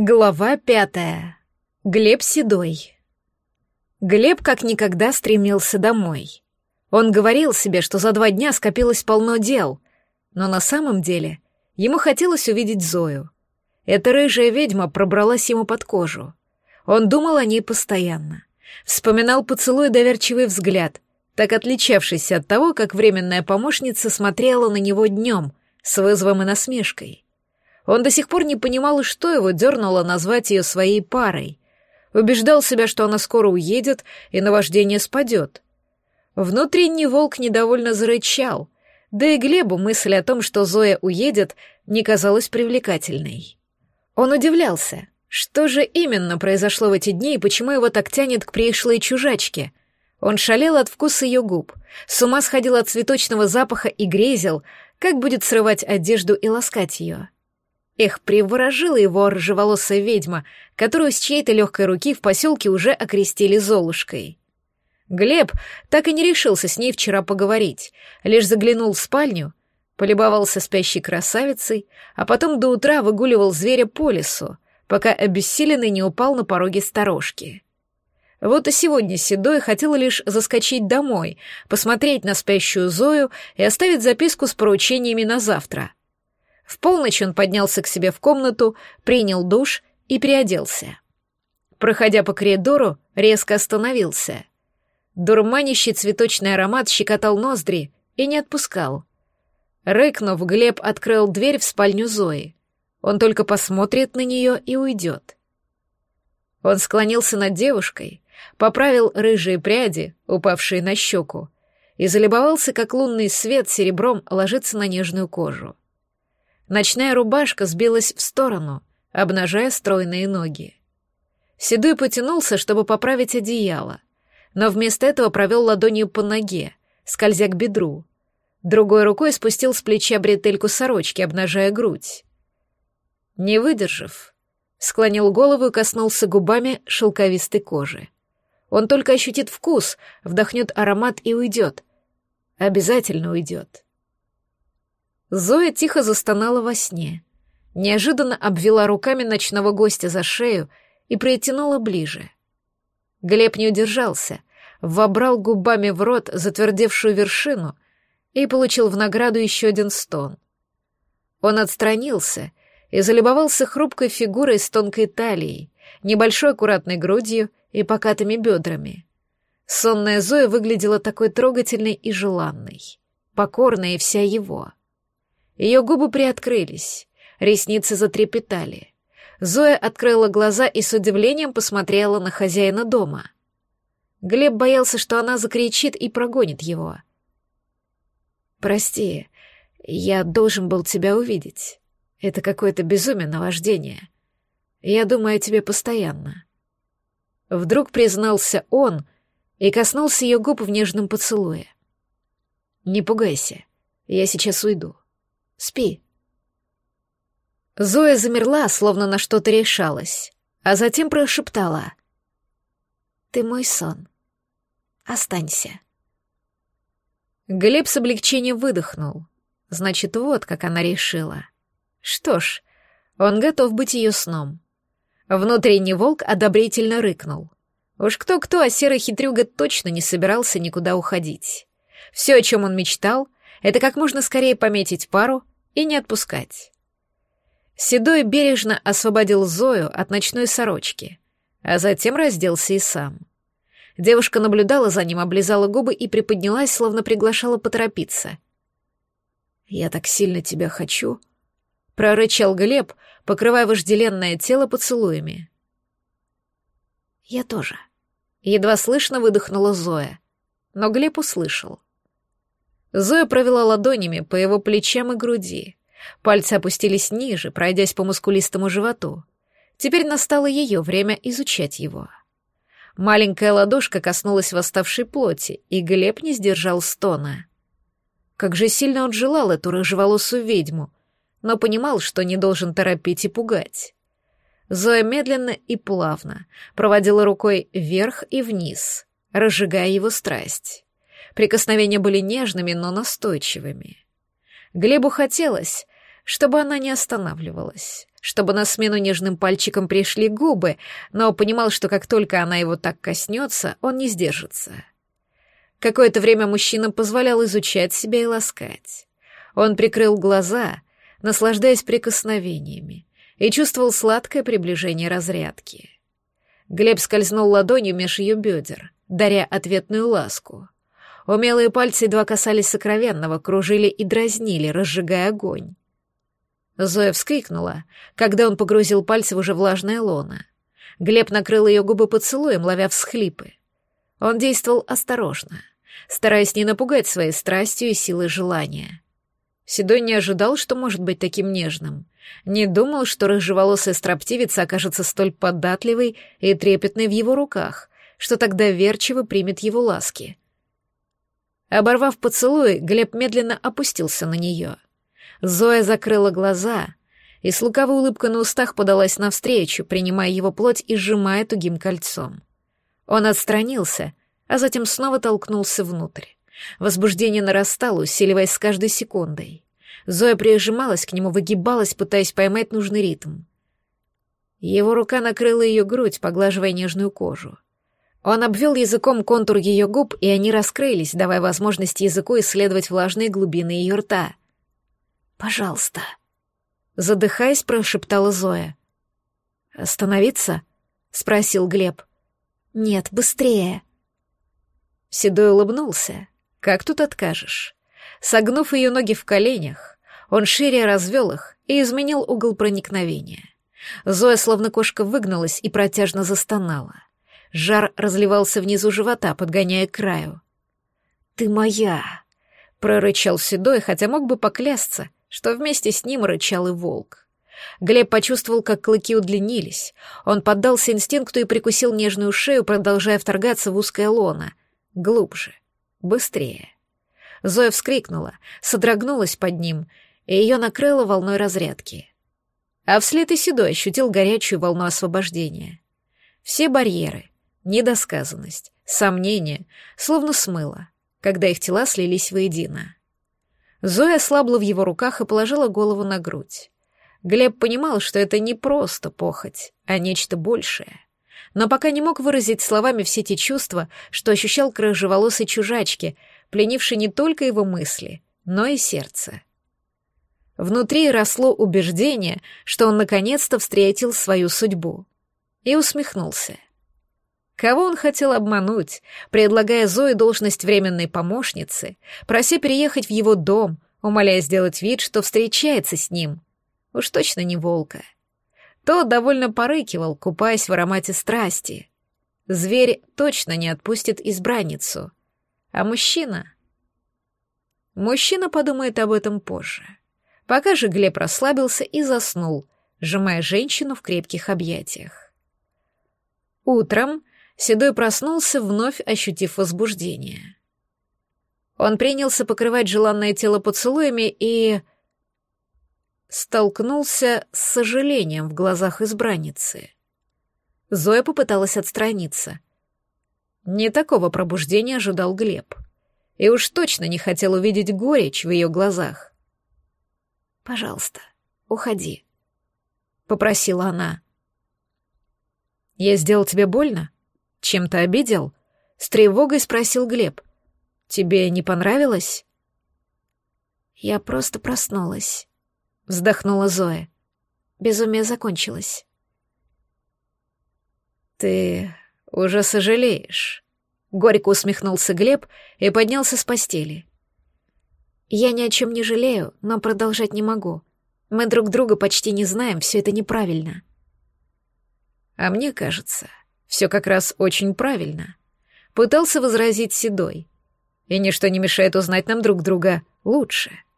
Глава пятая. Глеб Седой. Глеб как никогда стремился домой. Он говорил себе, что за два дня скопилось полно дел, но на самом деле ему хотелось увидеть Зою. Эта рыжая ведьма пробралась ему под кожу. Он думал о ней постоянно. Вспоминал поцелуй доверчивый взгляд, так отличавшийся от того, как временная помощница смотрела на него днем, с вызовом и насмешкой. Он до сих пор не понимал, что его дернуло назвать ее своей парой. Убеждал себя, что она скоро уедет, и наваждение спадет. Внутренний волк недовольно зарычал, да и Глебу мысль о том, что Зоя уедет, не казалась привлекательной. Он удивлялся, что же именно произошло в эти дни и почему его так тянет к пришлой чужачке. Он шалел от вкуса ее губ, с ума сходил от цветочного запаха и грезил, как будет срывать одежду и ласкать ее. Эх, приворожила его рыжеволосая ведьма, которую с чьей-то легкой руки в поселке уже окрестили Золушкой. Глеб так и не решился с ней вчера поговорить, лишь заглянул в спальню, полюбовался спящей красавицей, а потом до утра выгуливал зверя по лесу, пока обессиленный не упал на пороге сторожки. Вот и сегодня Седой хотел лишь заскочить домой, посмотреть на спящую Зою и оставить записку с поручениями на завтра — в полночь он поднялся к себе в комнату, принял душ и переоделся. Проходя по коридору, резко остановился. Дурманящий цветочный аромат щекотал ноздри и не отпускал. Рыкнув, Глеб открыл дверь в спальню Зои. Он только посмотрит на нее и уйдет. Он склонился над девушкой, поправил рыжие пряди, упавшие на щеку, и залюбовался, как лунный свет серебром ложится на нежную кожу. Ночная рубашка сбилась в сторону, обнажая стройные ноги. Седой потянулся, чтобы поправить одеяло, но вместо этого провел ладонью по ноге, скользя к бедру. Другой рукой спустил с плеча бретельку сорочки, обнажая грудь. Не выдержав, склонил голову и коснулся губами шелковистой кожи. Он только ощутит вкус, вдохнет аромат и уйдет. Обязательно уйдет. Зоя тихо застонала во сне, неожиданно обвела руками ночного гостя за шею и притянула ближе. Глеб не удержался, вобрал губами в рот затвердевшую вершину и получил в награду еще один стон. Он отстранился и залюбовался хрупкой фигурой с тонкой талией, небольшой аккуратной грудью и покатыми бедрами. Сонная Зоя выглядела такой трогательной и желанной, покорной и вся его — ее губы приоткрылись, ресницы затрепетали. Зоя открыла глаза и с удивлением посмотрела на хозяина дома. Глеб боялся, что она закричит и прогонит его. «Прости, я должен был тебя увидеть. Это какое-то безумие наваждение. Я думаю о тебе постоянно». Вдруг признался он и коснулся ее губ в нежном поцелуе. «Не пугайся, я сейчас уйду. Спи». Зоя замерла, словно на что-то решалась, а затем прошептала. «Ты мой сон. Останься». Глеб с облегчением выдохнул. Значит, вот как она решила. Что ж, он готов быть ее сном. Внутренний волк одобрительно рыкнул. Уж кто-кто, а серый хитрюга точно не собирался никуда уходить. Все, о чем он мечтал, это как можно скорее пометить пару и не отпускать. Седой бережно освободил Зою от ночной сорочки, а затем разделся и сам. Девушка наблюдала за ним, облизала губы и приподнялась, словно приглашала поторопиться. «Я так сильно тебя хочу», — прорычал Глеб, покрывая вожделенное тело поцелуями. «Я тоже», — едва слышно выдохнула Зоя, но Глеб услышал — Зоя провела ладонями по его плечам и груди. Пальцы опустились ниже, пройдясь по мускулистому животу. Теперь настало ее время изучать его. Маленькая ладошка коснулась восставшей плоти, и Глеб не сдержал стона. Как же сильно он желал эту рыжеволосую ведьму, но понимал, что не должен торопить и пугать. Зоя медленно и плавно проводила рукой вверх и вниз, разжигая его страсть. Прикосновения были нежными, но настойчивыми. Глебу хотелось, чтобы она не останавливалась, чтобы на смену нежным пальчикам пришли губы, но понимал, что как только она его так коснется, он не сдержится. Какое-то время мужчина позволял изучать себя и ласкать. Он прикрыл глаза, наслаждаясь прикосновениями, и чувствовал сладкое приближение разрядки. Глеб скользнул ладонью меж ее бедер, даря ответную ласку. Умелые пальцы едва касались сокровенного, кружили и дразнили, разжигая огонь. Зоя вскрикнула, когда он погрузил пальцы в уже влажное лоно. Глеб накрыл ее губы поцелуем, ловя всхлипы. Он действовал осторожно, стараясь не напугать своей страстью и силой желания. Седой не ожидал, что может быть таким нежным. Не думал, что рыжеволосая строптивица окажется столь податливой и трепетной в его руках, что тогда верчиво примет его ласки. Оборвав поцелуй, Глеб медленно опустился на нее. Зоя закрыла глаза и с лукавой улыбкой на устах подалась навстречу, принимая его плоть и сжимая тугим кольцом. Он отстранился, а затем снова толкнулся внутрь. Возбуждение нарастало, усиливаясь с каждой секундой. Зоя прижималась к нему, выгибалась, пытаясь поймать нужный ритм. Его рука накрыла ее грудь, поглаживая нежную кожу. Он обвел языком контур ее губ, и они раскрылись, давая возможность языку исследовать влажные глубины ее рта. «Пожалуйста», — задыхаясь, прошептала Зоя. «Остановиться?» — спросил Глеб. «Нет, быстрее». Седой улыбнулся. Как тут откажешь? Согнув ее ноги в коленях, он шире развел их и изменил угол проникновения. Зоя, словно кошка, выгнулась и протяжно застонала. Жар разливался внизу живота, подгоняя к краю. «Ты моя!» — прорычал Седой, хотя мог бы поклясться, что вместе с ним рычал и волк. Глеб почувствовал, как клыки удлинились. Он поддался инстинкту и прикусил нежную шею, продолжая вторгаться в узкое лоно. Глубже. Быстрее. Зоя вскрикнула, содрогнулась под ним, и ее накрыло волной разрядки. А вслед и Седой ощутил горячую волну освобождения. Все барьеры, недосказанность, сомнения словно смыло, когда их тела слились воедино. Зоя ослабла в его руках и положила голову на грудь. Глеб понимал, что это не просто похоть, а нечто большее но пока не мог выразить словами все те чувства, что ощущал к рыжеволосой чужачке, пленившей не только его мысли, но и сердце. Внутри росло убеждение, что он наконец-то встретил свою судьбу. И усмехнулся. Кого он хотел обмануть, предлагая Зое должность временной помощницы, прося переехать в его дом, умоляя сделать вид, что встречается с ним? Уж точно не волка. — тот довольно порыкивал, купаясь в аромате страсти. Зверь точно не отпустит избранницу. А мужчина... Мужчина подумает об этом позже. Пока же Глеб расслабился и заснул, сжимая женщину в крепких объятиях. Утром Седой проснулся, вновь ощутив возбуждение. Он принялся покрывать желанное тело поцелуями и столкнулся с сожалением в глазах избранницы. Зоя попыталась отстраниться. Не такого пробуждения ожидал Глеб. И уж точно не хотел увидеть горечь в ее глазах. «Пожалуйста, уходи», — попросила она. «Я сделал тебе больно? Чем-то обидел?» — с тревогой спросил Глеб. «Тебе не понравилось?» «Я просто проснулась», вздохнула Зоя. Безумие закончилось. Ты уже сожалеешь? Горько усмехнулся Глеб и поднялся с постели. Я ни о чем не жалею, но продолжать не могу. Мы друг друга почти не знаем, все это неправильно. А мне кажется, все как раз очень правильно. Пытался возразить Седой. И ничто не мешает узнать нам друг друга лучше. —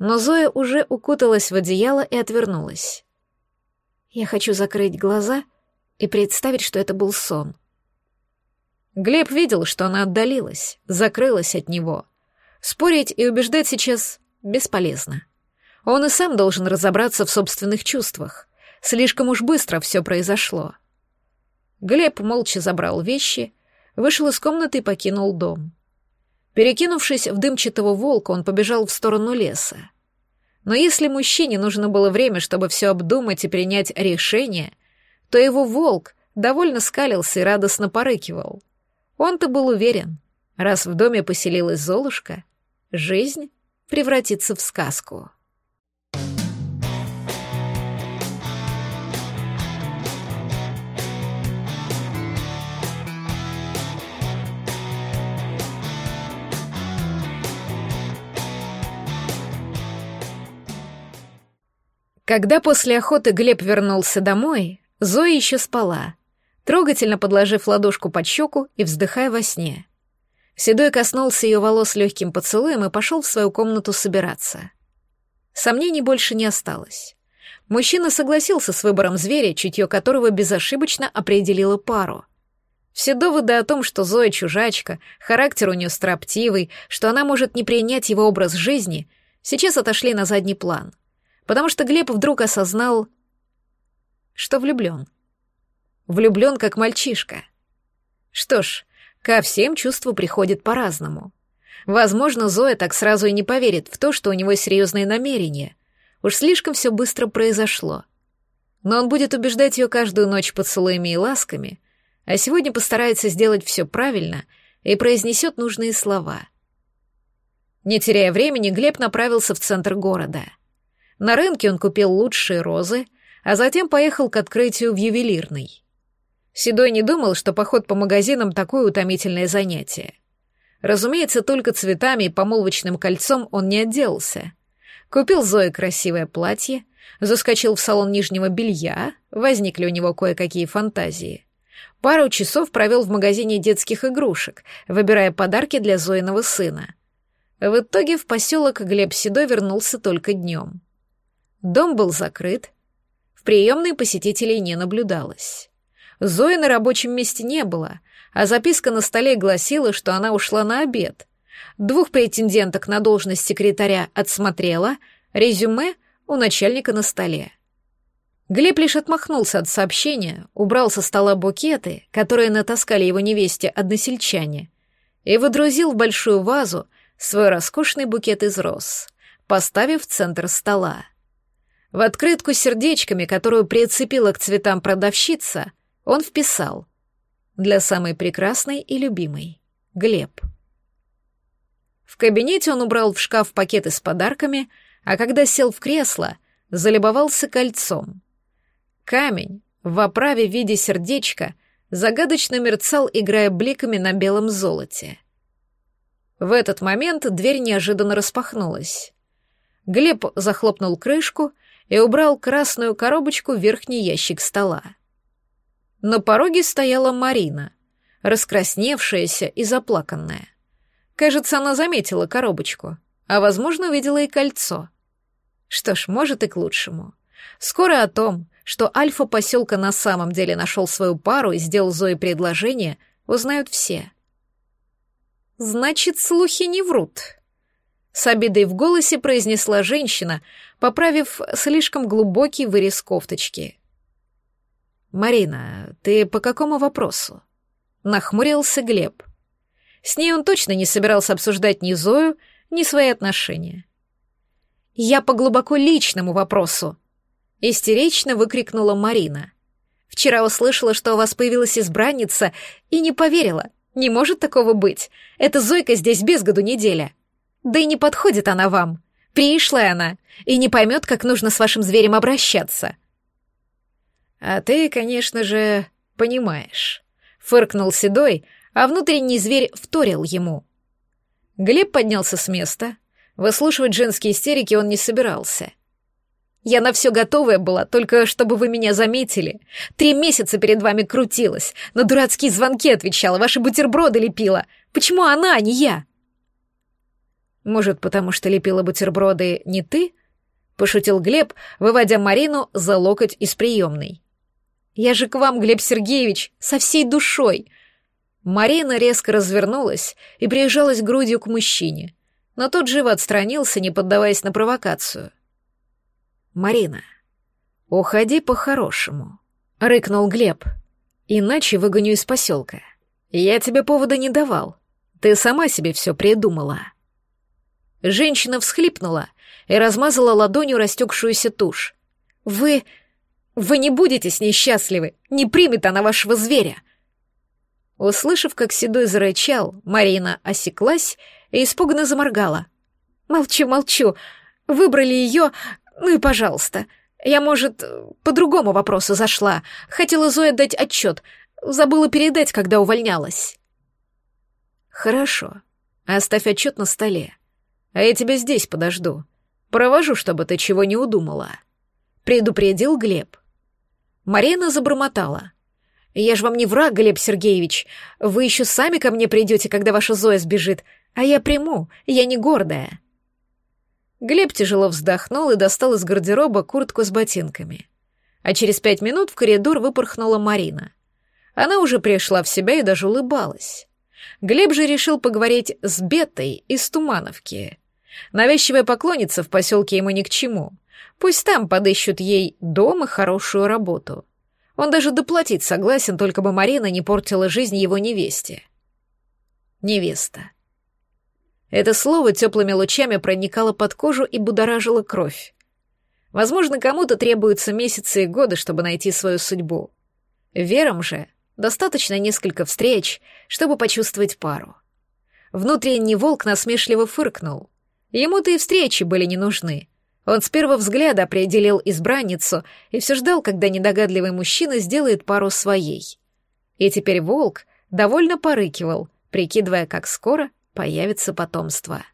но Зоя уже укуталась в одеяло и отвернулась. Я хочу закрыть глаза и представить, что это был сон. Глеб видел, что она отдалилась, закрылась от него. Спорить и убеждать сейчас бесполезно. Он и сам должен разобраться в собственных чувствах. Слишком уж быстро все произошло. Глеб молча забрал вещи, вышел из комнаты и покинул дом. Перекинувшись в дымчатого волка, он побежал в сторону леса. Но если мужчине нужно было время, чтобы все обдумать и принять решение, то его волк довольно скалился и радостно порыкивал. Он-то был уверен, раз в доме поселилась Золушка, жизнь превратится в сказку. Когда после охоты Глеб вернулся домой, Зоя еще спала, трогательно подложив ладошку под щеку и вздыхая во сне. Седой коснулся ее волос легким поцелуем и пошел в свою комнату собираться. Сомнений больше не осталось. Мужчина согласился с выбором зверя, чутье которого безошибочно определило пару. Все доводы о том, что Зоя чужачка, характер у нее строптивый, что она может не принять его образ жизни, сейчас отошли на задний план потому что Глеб вдруг осознал, что влюблен. Влюблен как мальчишка. Что ж, ко всем чувству приходит по-разному. Возможно, Зоя так сразу и не поверит в то, что у него серьезные намерения. Уж слишком все быстро произошло. Но он будет убеждать ее каждую ночь поцелуями и ласками, а сегодня постарается сделать все правильно и произнесет нужные слова. Не теряя времени, Глеб направился в центр города — на рынке он купил лучшие розы, а затем поехал к открытию в ювелирный. Седой не думал, что поход по магазинам — такое утомительное занятие. Разумеется, только цветами и помолвочным кольцом он не отделался. Купил Зое красивое платье, заскочил в салон нижнего белья, возникли у него кое-какие фантазии. Пару часов провел в магазине детских игрушек, выбирая подарки для Зоиного сына. В итоге в поселок Глеб Седой вернулся только днем. Дом был закрыт. В приемной посетителей не наблюдалось. Зои на рабочем месте не было, а записка на столе гласила, что она ушла на обед. Двух претенденток на должность секретаря отсмотрела, резюме у начальника на столе. Глеб лишь отмахнулся от сообщения, убрал со стола букеты, которые натаскали его невесте односельчане, и выдрузил в большую вазу свой роскошный букет из роз, поставив в центр стола. В открытку с сердечками, которую прицепила к цветам продавщица, он вписал «Для самой прекрасной и любимой. Глеб». В кабинете он убрал в шкаф пакеты с подарками, а когда сел в кресло, залюбовался кольцом. Камень в оправе в виде сердечка загадочно мерцал, играя бликами на белом золоте. В этот момент дверь неожиданно распахнулась. Глеб захлопнул крышку и убрал красную коробочку в верхний ящик стола. На пороге стояла Марина, раскрасневшаяся и заплаканная. Кажется, она заметила коробочку, а, возможно, увидела и кольцо. Что ж, может и к лучшему. Скоро о том, что альфа поселка на самом деле нашел свою пару и сделал Зое предложение, узнают все. Значит, слухи не врут. С обидой в голосе произнесла женщина, поправив слишком глубокий вырез кофточки. «Марина, ты по какому вопросу?» Нахмурился Глеб. С ней он точно не собирался обсуждать ни Зою, ни свои отношения. «Я по глубоко личному вопросу», — истерично выкрикнула Марина. «Вчера услышала, что у вас появилась избранница, и не поверила. Не может такого быть. Эта Зойка здесь без году неделя. Да и не подходит она вам. Пришлая она, и не поймет, как нужно с вашим зверем обращаться. А ты, конечно же, понимаешь. Фыркнул Седой, а внутренний зверь вторил ему. Глеб поднялся с места. Выслушивать женские истерики он не собирался. Я на все готовая была, только чтобы вы меня заметили. Три месяца перед вами крутилась, на дурацкие звонки отвечала, ваши бутерброды лепила. Почему она, а не я? Может, потому что лепила бутерброды не ты? Пошутил Глеб, выводя Марину за локоть из приемной. Я же к вам, Глеб Сергеевич, со всей душой. Марина резко развернулась и приезжалась грудью к мужчине, но тот живо отстранился, не поддаваясь на провокацию. «Марина, уходи по-хорошему», — рыкнул Глеб. «Иначе выгоню из поселка. Я тебе повода не давал. Ты сама себе все придумала». Женщина всхлипнула и размазала ладонью растекшуюся тушь. «Вы... вы не будете с ней счастливы, не примет она вашего зверя!» Услышав, как Седой зарычал, Марина осеклась и испуганно заморгала. «Молчу, молчу. Выбрали ее... Ну и пожалуйста. Я, может, по другому вопросу зашла. Хотела Зоя дать отчет. Забыла передать, когда увольнялась». «Хорошо. Оставь отчет на столе. А я тебя здесь подожду. Провожу, чтобы ты чего не удумала», — предупредил Глеб. Марина забормотала. «Я ж вам не враг, Глеб Сергеевич. Вы еще сами ко мне придете, когда ваша Зоя сбежит, а я приму, я не гордая». Глеб тяжело вздохнул и достал из гардероба куртку с ботинками. А через пять минут в коридор выпорхнула Марина. Она уже пришла в себя и даже улыбалась. Глеб же решил поговорить с Бетой из Тумановки. Навязчивая поклонница в поселке ему ни к чему. Пусть там подыщут ей дом и хорошую работу. Он даже доплатить согласен, только бы Марина не портила жизнь его невесте. Невеста. Это слово теплыми лучами проникало под кожу и будоражило кровь. Возможно, кому-то требуются месяцы и годы, чтобы найти свою судьбу. Верам же достаточно несколько встреч, чтобы почувствовать пару. Внутренний волк насмешливо фыркнул. Ему-то и встречи были не нужны. Он с первого взгляда определил избранницу и все ждал, когда недогадливый мужчина сделает пару своей. И теперь волк довольно порыкивал, прикидывая, как скоро появится потомство.